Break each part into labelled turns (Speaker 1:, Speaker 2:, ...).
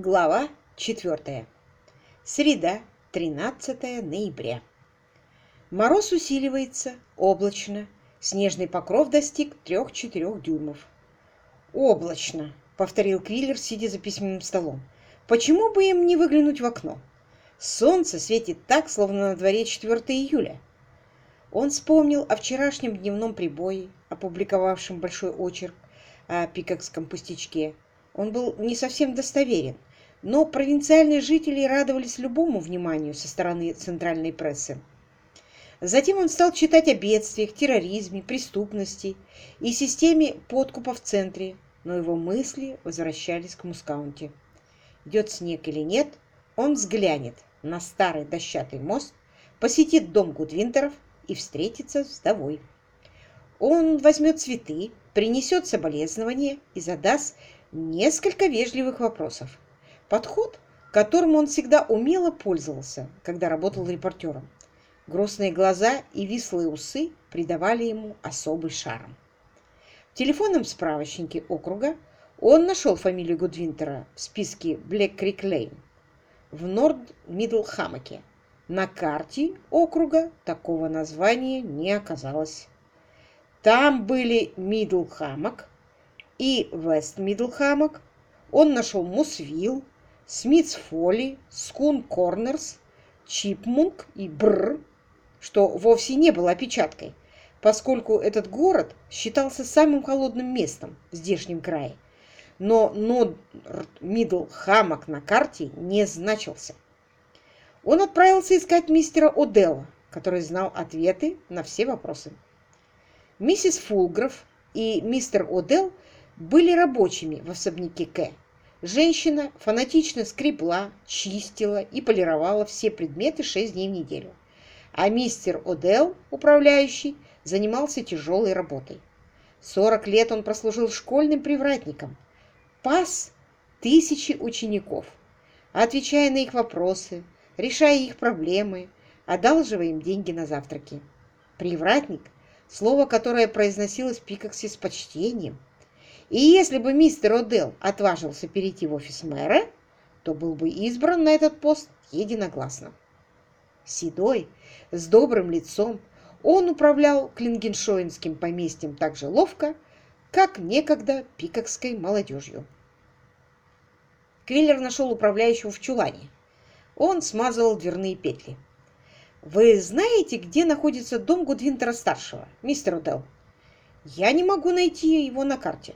Speaker 1: Глава 4. Среда, 13 ноября. Мороз усиливается, облачно. Снежный покров достиг 3-4 дюймов. «Облачно», — повторил Квиллер, сидя за письменным столом. «Почему бы им не выглянуть в окно? Солнце светит так, словно на дворе 4 июля». Он вспомнил о вчерашнем дневном прибое, опубликовавшем большой очерк о пикокском пустячке. Он был не совсем достоверен, но провинциальные жители радовались любому вниманию со стороны центральной прессы. Затем он стал читать о бедствиях, терроризме, преступности и системе подкупа в центре, но его мысли возвращались к Мускаунте. Идет снег или нет, он взглянет на старый дощатый мост, посетит дом Гудвинтеров и встретится с вдовой. Он возьмет цветы, принесет соболезнования и задаст несколько вежливых вопросов. Подход, которым он всегда умело пользовался, когда работал репортером. Грустные глаза и вислые усы придавали ему особый шарм. В телефонном справочнике округа он нашел фамилию Гудвинтера в списке Блэк Крик Лейн в Норд-Мидл-Хамаке. На карте округа такого названия не оказалось. Там были Мидл-Хамак и Вест-Мидл-Хамак. Он нашел Мусвилл, Смитс Фолли, Скун Корнерс, Чипмунк и Бр, что вовсе не было опечаткой, поскольку этот город считался самым холодным местом в здешнем крае. Но Норд Мидл Хамок на карте не значился. Он отправился искать мистера О'Делла, который знал ответы на все вопросы. Миссис Фулгров и мистер О'Делл были рабочими в особняке К. Женщина фанатично скребла, чистила и полировала все предметы шесть дней в неделю. А мистер Одел, управляющий, занимался тяжелой работой. Сорок лет он прослужил школьным привратником, пас тысячи учеников, отвечая на их вопросы, решая их проблемы, одалживая им деньги на завтраки. Привратник – слово, которое произносилось в Пикоксе с почтением – и если бы мистер Одел отважился перейти в офис мэра, то был бы избран на этот пост единогласно. Седой, с добрым лицом, он управлял клингеншоинским поместьем так же ловко, как некогда пикокской молодежью. Квиллер нашел управляющего в чулане. Он смазывал дверные петли. «Вы знаете, где находится дом Гудвинтера-старшего, мистер Удел?» «Я не могу найти его на карте».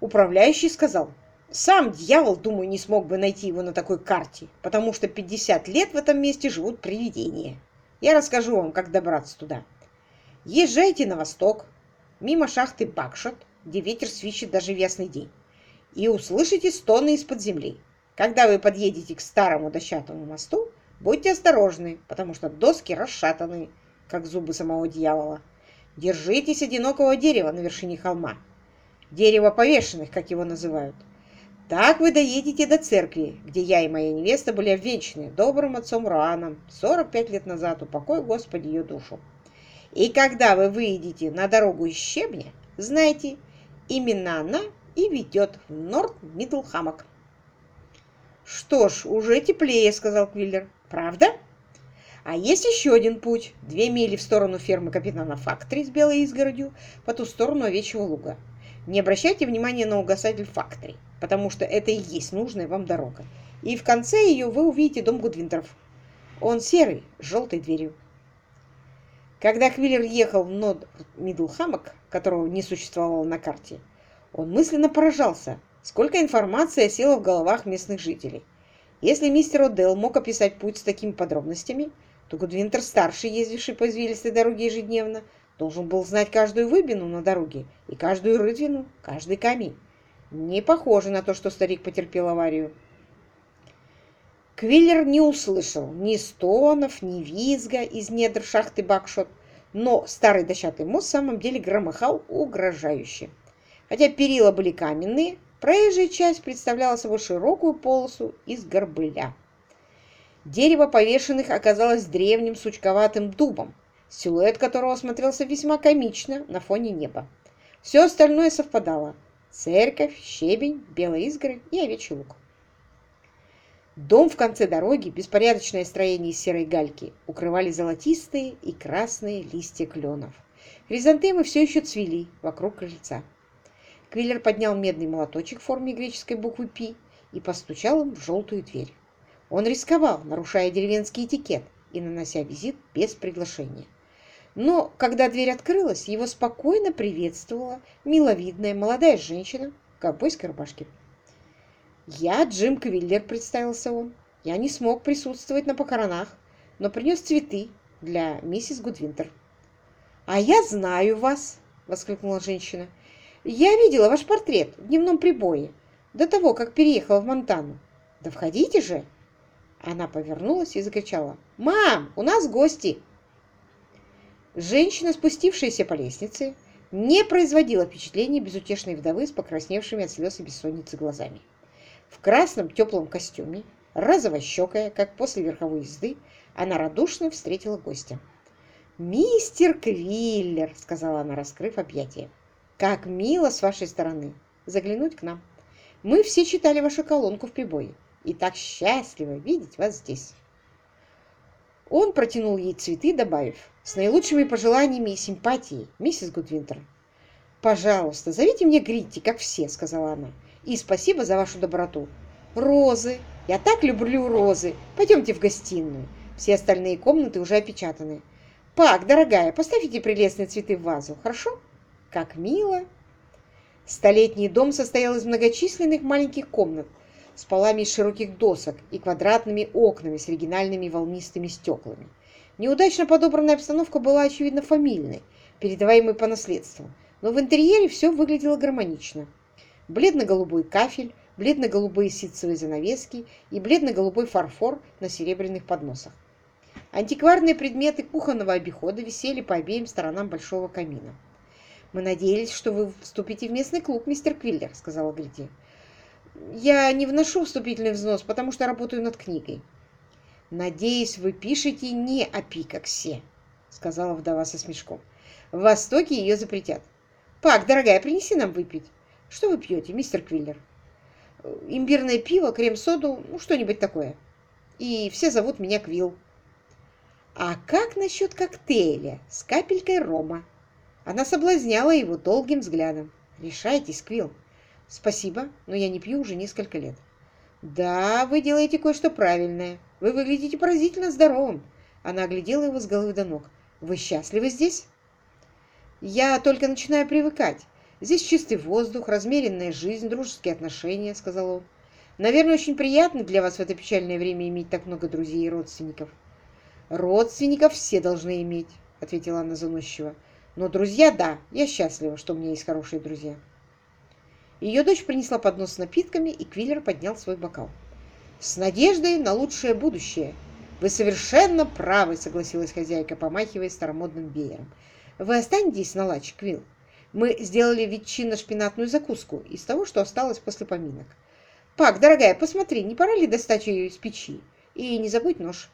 Speaker 1: Управляющий сказал, сам дьявол, думаю, не смог бы найти его на такой карте, потому что 50 лет в этом месте живут привидения. Я расскажу вам, как добраться туда. Езжайте на восток, мимо шахты Бакшот, где ветер свищет даже в ясный день, и услышите стоны из-под земли. Когда вы подъедете к старому дощатому мосту, будьте осторожны, потому что доски расшатаны, как зубы самого дьявола. Держитесь одинокого дерева на вершине холма дерево повешенных, как его называют. Так вы доедете до церкви, где я и моя невеста были обвенчаны добрым отцом Руаном 45 лет назад, упокой Господи ее душу. И когда вы выйдете на дорогу из щебня, знайте, именно она и ведет в Норт-Мидлхаммок. «Что ж, уже теплее», — сказал Квиллер. «Правда?» А есть еще один путь. Две мили в сторону фермы капитана Фактори с белой изгородью, по ту сторону овечьего луга. Не обращайте внимания на угасатель Фактори, потому что это и есть нужная вам дорога. И в конце ее вы увидите дом Гудвинтеров. Он серый, с желтой дверью. Когда Квиллер ехал в Нод Мидлхаммок, которого не существовало на карте, он мысленно поражался, сколько информации осело в головах местных жителей. Если мистер О'Делл мог описать путь с такими подробностями, то Гудвинтер-старший, ездивший по извилистой дороге ежедневно, Должен был знать каждую выбину на дороге и каждую рытвину, каждый камень. Не похоже на то, что старик потерпел аварию. Квиллер не услышал ни стонов, ни визга из недр шахты Бакшот, но старый дощатый мост в самом деле громыхал угрожающе. Хотя перила были каменные, проезжая часть представляла собой широкую полосу из горбыля. Дерево повешенных оказалось древним сучковатым дубом, силуэт которого смотрелся весьма комично на фоне неба. Все остальное совпадало. церковь, щебень, белая изгородь и овечий лук. Дом в конце дороги, беспорядочное строение из серой гальки, укрывали золотистые и красные листья кленов. Хризантемы все еще цвели вокруг крыльца. Квиллер поднял медный молоточек в форме греческой буквы «Пи» и постучал им в желтую дверь. Он рисковал, нарушая деревенский этикет и нанося визит без приглашения. Но когда дверь открылась, его спокойно приветствовала миловидная молодая женщина в ковбойской рубашке. «Я Джим Квиллер», — представился он. «Я не смог присутствовать на похоронах, но принес цветы для миссис Гудвинтер». «А я знаю вас!» — воскликнула женщина. «Я видела ваш портрет в дневном прибое до того, как переехала в Монтану. Да входите же!» Она повернулась и закричала. «Мам, у нас гости!» Женщина, спустившаяся по лестнице, не производила впечатления безутешной вдовы с покрасневшими от слез и бессонницы глазами в красном теплом костюме, розовощекая, как после верховой езды, она радушно встретила гостя. «Мистер Квиллер!» — сказала она, раскрыв объятия. «Как мило с вашей стороны заглянуть к нам. Мы все читали вашу колонку в прибое, и так счастливо видеть вас здесь». Он протянул ей цветы, добавив, «С наилучшими пожеланиями и симпатией, миссис Гудвинтер». «Пожалуйста, зовите меня Гритти, как все», — сказала она. И спасибо за вашу доброту. Розы. Я так люблю розы. Пойдемте в гостиную. Все остальные комнаты уже опечатаны. Пак, дорогая, поставьте прелестные цветы в вазу, хорошо? Как мило. Столетний дом состоял из многочисленных маленьких комнат с полами из широких досок и квадратными окнами с оригинальными волнистыми стеклами. Неудачно подобранная обстановка была, очевидно, фамильной, передаваемой по наследству, но в интерьере все выглядело гармонично бледно-голубой кафель, бледно-голубые ситцевые занавески и бледно-голубой фарфор на серебряных подносах. Антикварные предметы кухонного обихода висели по обеим сторонам большого камина. «Мы надеялись, что вы вступите в местный клуб, мистер Квиллер», — сказала Гриди. «Я не вношу вступительный взнос, потому что работаю над книгой». «Надеюсь, вы пишете не о Пикаксе», — сказала вдова со смешком. «В Востоке ее запретят. Пак, дорогая, принеси нам выпить». Что вы пьете, мистер Квиллер? Имбирное пиво, крем-соду, ну что-нибудь такое. И все зовут меня Квилл. А как насчет коктейля с капелькой рома? Она соблазняла его долгим взглядом. Решайтесь, Квилл. Спасибо, но я не пью уже несколько лет. Да, вы делаете кое-что правильное. Вы выглядите поразительно здоровым. Она оглядела его с головы до ног. Вы счастливы здесь? Я только начинаю привыкать. Здесь чистый воздух, размеренная жизнь, дружеские отношения, — сказал он. Наверное, очень приятно для вас в это печальное время иметь так много друзей и родственников. Родственников все должны иметь, — ответила она заносчиво. Но друзья, да, я счастлива, что у меня есть хорошие друзья. Ее дочь принесла поднос с напитками, и Квиллер поднял свой бокал. «С надеждой на лучшее будущее!» «Вы совершенно правы», — согласилась хозяйка, помахивая старомодным веером. «Вы останетесь на лач, Квилл?» Мы сделали ветчинно-шпинатную закуску из того, что осталось после поминок. Пак, дорогая, посмотри, не пора ли достать ее из печи? И не забудь нож.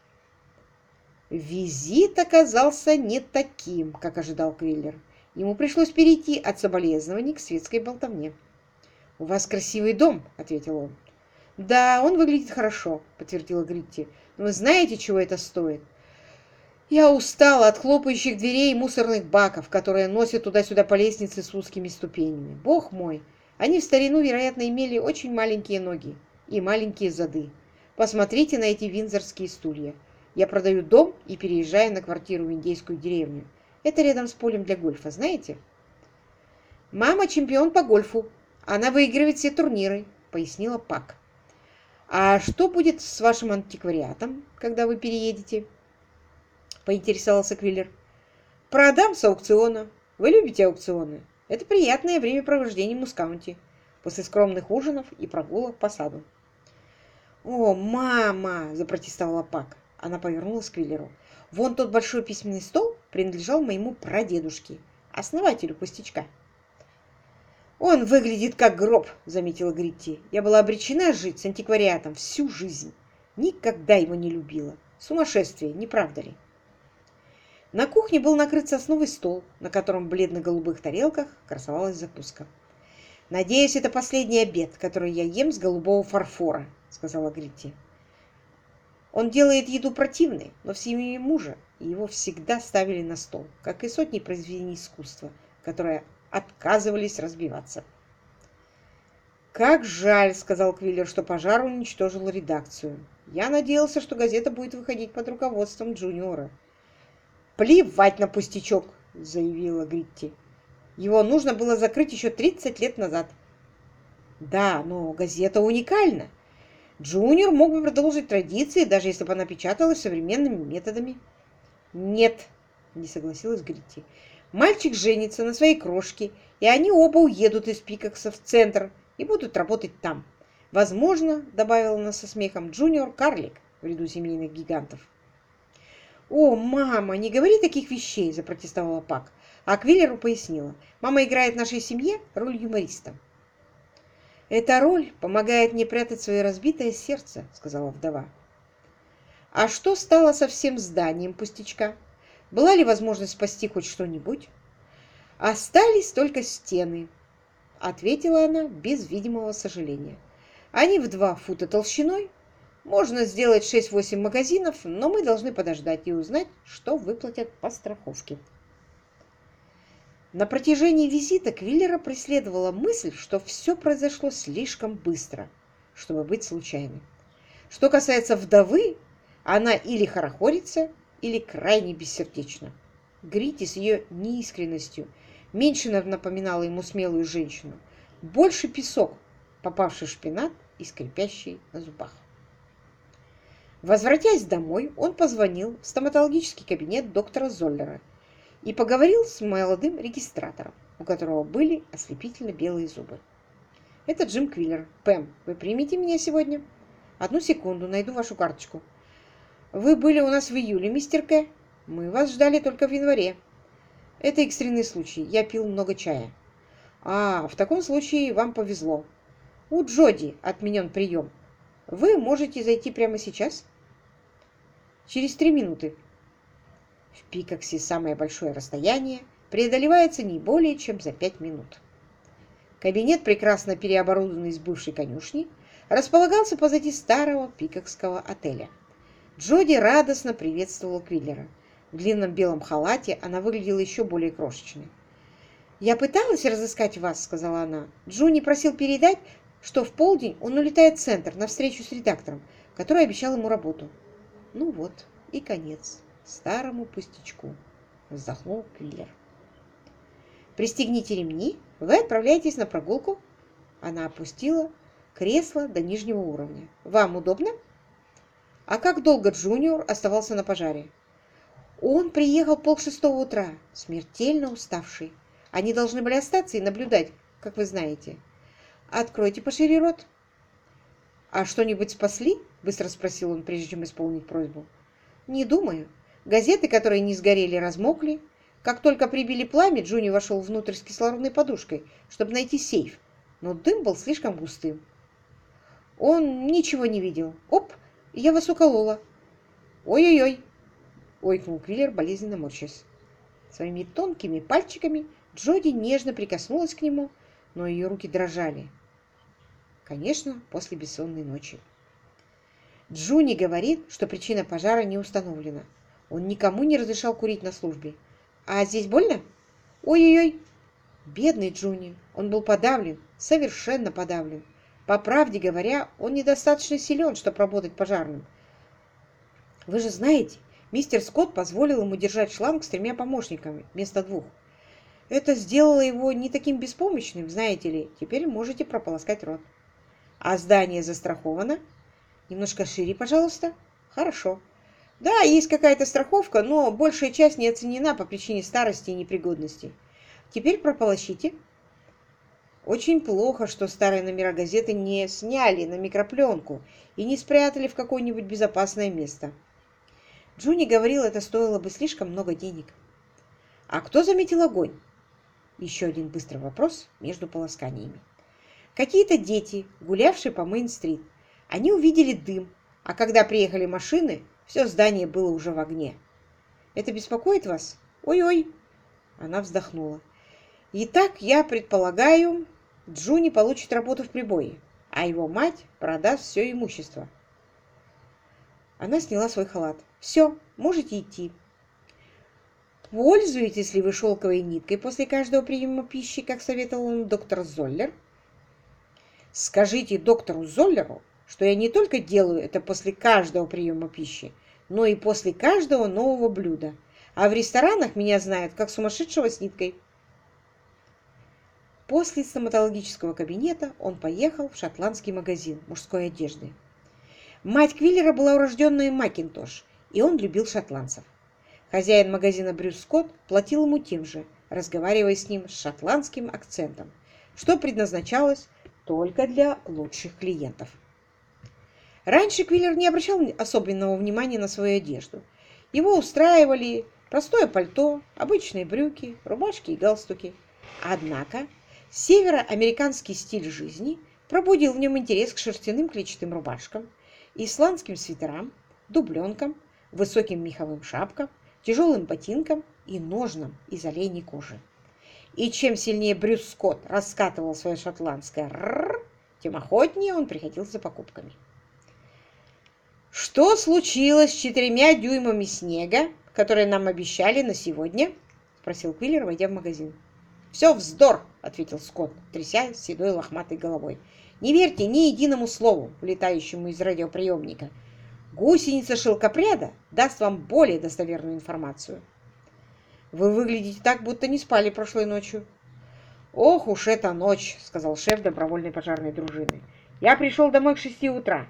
Speaker 1: Визит оказался не таким, как ожидал Квиллер. Ему пришлось перейти от соболезнований к светской болтовне. «У вас красивый дом», — ответил он. «Да, он выглядит хорошо», — подтвердила Гритти. «Но вы знаете, чего это стоит? Я устала от хлопающих дверей и мусорных баков, которые носят туда-сюда по лестнице с узкими ступенями. Бог мой, они в старину, вероятно, имели очень маленькие ноги и маленькие зады. Посмотрите на эти винзорские стулья. Я продаю дом и переезжаю на квартиру в индейскую деревню. Это рядом с полем для гольфа, знаете? Мама чемпион по гольфу. Она выигрывает все турниры, пояснила Пак. А что будет с вашим антиквариатом, когда вы переедете? поинтересовался Квиллер. «Продам с аукциона. Вы любите аукционы? Это приятное времяпровождение в Мускаунте после скромных ужинов и прогулок по саду». «О, мама!» – запротестовала Пак. Она повернулась к Квиллеру. «Вон тот большой письменный стол принадлежал моему прадедушке, основателю пустячка». «Он выглядит как гроб», — заметила Гритти. «Я была обречена жить с антиквариатом всю жизнь. Никогда его не любила. Сумасшествие, не правда ли?» На кухне был накрыт сосновый стол, на котором в бледно-голубых тарелках красовалась закуска. «Надеюсь, это последний обед, который я ем с голубого фарфора», — сказала Гритти. Он делает еду противной, но в семье мужа его всегда ставили на стол, как и сотни произведений искусства, которые отказывались разбиваться. «Как жаль», — сказал Квиллер, — «что пожар уничтожил редакцию. Я надеялся, что газета будет выходить под руководством Джуниора». «Плевать на пустячок», — заявила Гритти. «Его нужно было закрыть еще 30 лет назад». «Да, но газета уникальна. Джуниор мог бы продолжить традиции, даже если бы она печаталась современными методами». «Нет», — не согласилась Гритти. «Мальчик женится на своей крошке, и они оба уедут из Пикакса в центр, и будут работать там. Возможно, добавила она со смехом, Джуниор Карлик в ряду семейных гигантов. «О, мама, не говори таких вещей!» – запротестовала Пак. А Квиллеру пояснила. «Мама играет в нашей семье роль юмориста». «Эта роль помогает мне прятать свое разбитое сердце», – сказала вдова. «А что стало со всем зданием пустячка? Была ли возможность спасти хоть что-нибудь?» «Остались только стены», ответила она без видимого сожаления. Они в два фута толщиной. Можно сделать 6-8 магазинов, но мы должны подождать и узнать, что выплатят по страховке. На протяжении визита Квиллера преследовала мысль, что все произошло слишком быстро, чтобы быть случайным. Что касается вдовы, она или хорохорится, или крайне бессердечна. Грити с ее неискренностью меньше напоминала ему смелую женщину, больше песок, попавший в шпинат и скрипящий на зубах. Возвратясь домой, он позвонил в стоматологический кабинет доктора Золлера и поговорил с молодым регистратором, у которого были ослепительно белые зубы. «Это Джим Квиллер. Пэм, вы примите меня сегодня?» «Одну секунду, найду вашу карточку». «Вы были у нас в июле, мистер К. Мы вас ждали только в январе. Это экстренный случай. Я пил много чая. А, в таком случае вам повезло. У Джоди отменен прием. Вы можете зайти прямо сейчас? Через три минуты. В Пикаксе самое большое расстояние преодолевается не более чем за пять минут. Кабинет, прекрасно переоборудованный из бывшей конюшни, располагался позади старого пикокского отеля. Джоди радостно приветствовала Квиллера. В длинном белом халате она выглядела еще более крошечной. «Я пыталась разыскать вас», — сказала она. «Джуни просил передать, что в полдень он улетает в центр на встречу с редактором, который обещал ему работу». «Ну вот, и конец старому пустячку», — вздохнул Квиллер. «Пристегните ремни, вы отправляетесь на прогулку». Она опустила кресло до нижнего уровня. «Вам удобно?» «А как долго Джуниор оставался на пожаре?» Он приехал полшестого утра, смертельно уставший. Они должны были остаться и наблюдать, как вы знаете. Откройте пошире рот. «А что-нибудь спасли?» – быстро спросил он, прежде чем исполнить просьбу. «Не думаю. Газеты, которые не сгорели, размокли. Как только прибили пламя, Джуни вошел внутрь с кислородной подушкой, чтобы найти сейф, но дым был слишком густым. Он ничего не видел. Оп, я вас уколола. Ой-ой-ой, — ойкнул Квиллер, болезненно морщась. Своими тонкими пальчиками Джоди нежно прикоснулась к нему, но ее руки дрожали. Конечно, после бессонной ночи. Джуни говорит, что причина пожара не установлена. Он никому не разрешал курить на службе. А здесь больно? Ой-ой-ой! Бедный Джуни. Он был подавлен, совершенно подавлен. По правде говоря, он недостаточно силен, чтобы работать пожарным. Вы же знаете, Мистер Скотт позволил ему держать шланг с тремя помощниками вместо двух. Это сделало его не таким беспомощным, знаете ли. Теперь можете прополоскать рот. А здание застраховано? Немножко шире, пожалуйста. Хорошо. Да, есть какая-то страховка, но большая часть не оценена по причине старости и непригодности. Теперь прополощите. Очень плохо, что старые номера газеты не сняли на микропленку и не спрятали в какое-нибудь безопасное место. Джуни говорил, это стоило бы слишком много денег. А кто заметил огонь? Еще один быстрый вопрос между полосканиями. Какие-то дети, гулявшие по Мейн-стрит. Они увидели дым, а когда приехали машины, все здание было уже в огне. Это беспокоит вас? Ой-ой. Она вздохнула. Итак, я предполагаю, Джуни получит работу в прибое, а его мать продаст все имущество. Она сняла свой халат. «Все, можете идти». «Пользуетесь ли вы шелковой ниткой после каждого приема пищи, как советовал он доктор Золлер?» «Скажите доктору Золлеру, что я не только делаю это после каждого приема пищи, но и после каждого нового блюда, а в ресторанах меня знают как сумасшедшего с ниткой». После стоматологического кабинета он поехал в шотландский магазин мужской одежды. Мать Квиллера была урожденная Макинтош, и он любил шотландцев. Хозяин магазина Брюс Скотт платил ему тем же, разговаривая с ним с шотландским акцентом, что предназначалось только для лучших клиентов. Раньше Квиллер не обращал особенного внимания на свою одежду. Его устраивали простое пальто, обычные брюки, рубашки и галстуки. Однако североамериканский стиль жизни пробудил в нем интерес к шерстяным клетчатым рубашкам, исландским свитерам, дубленкам, высоким меховым шапкам, тяжелым ботинкам и ножнам из оленей кожи. И чем сильнее Брюс Скотт раскатывал свое шотландское «рррр», тем охотнее он приходил за покупками. «Что случилось с четырьмя дюймами снега, которые нам обещали на сегодня?» – спросил Квиллер, войдя в магазин. «Все вздор!» – ответил Скотт, тряся седой лохматой головой. «Не верьте ни единому слову, улетающему из радиоприемника. Гусеница шелкопряда даст вам более достоверную информацию. Вы выглядите так, будто не спали прошлой ночью. Ох уж эта ночь, сказал шеф добровольной пожарной дружины. Я пришел домой к шести утра.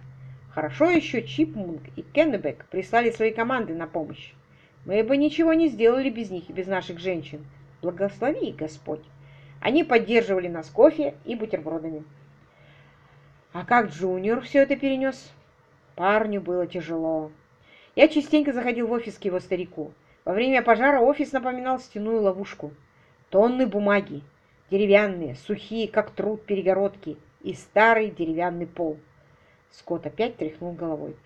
Speaker 1: Хорошо еще Чипмунг и Кеннебек прислали свои команды на помощь. Мы бы ничего не сделали без них и без наших женщин. Благослови их Господь. Они поддерживали нас кофе и бутербродами. А как Джуниор все это перенес? Парню было тяжело. Я частенько заходил в офис к его старику. Во время пожара офис напоминал стеную ловушку. Тонны бумаги, деревянные, сухие, как труд перегородки, и старый деревянный пол. Скотт опять тряхнул головой.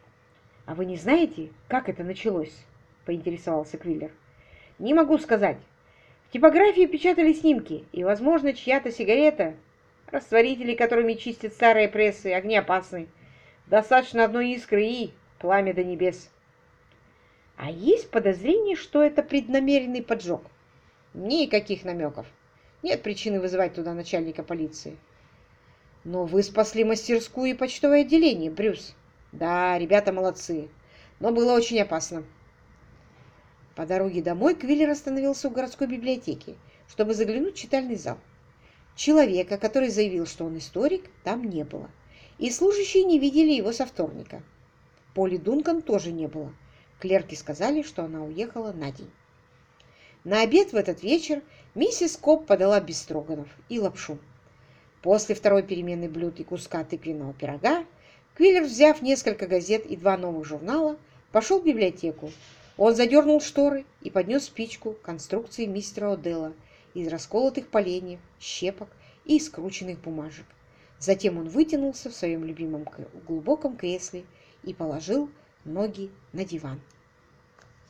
Speaker 1: «А вы не знаете, как это началось?» — поинтересовался Квиллер. «Не могу сказать. Типографии печатали снимки, и, возможно, чья-то сигарета, растворители, которыми чистят старые прессы, огнеопасны, Достаточно одной искры и пламя до небес. А есть подозрение, что это преднамеренный поджог? Никаких намеков. Нет причины вызывать туда начальника полиции. Но вы спасли мастерскую и почтовое отделение, Брюс. Да, ребята молодцы. Но было очень опасно. По дороге домой Квиллер остановился у городской библиотеки, чтобы заглянуть в читальный зал. Человека, который заявил, что он историк, там не было и служащие не видели его со вторника. Поли Дункан тоже не было. Клерки сказали, что она уехала на день. На обед в этот вечер миссис Коп подала бестроганов и лапшу. После второй перемены блюд и куска тыквенного пирога Квиллер, взяв несколько газет и два новых журнала, пошел в библиотеку. Он задернул шторы и поднес спичку конструкции мистера Оделла из расколотых поленьев, щепок и скрученных бумажек. Затем он вытянулся в своем любимом глубоком кресле и положил ноги на диван.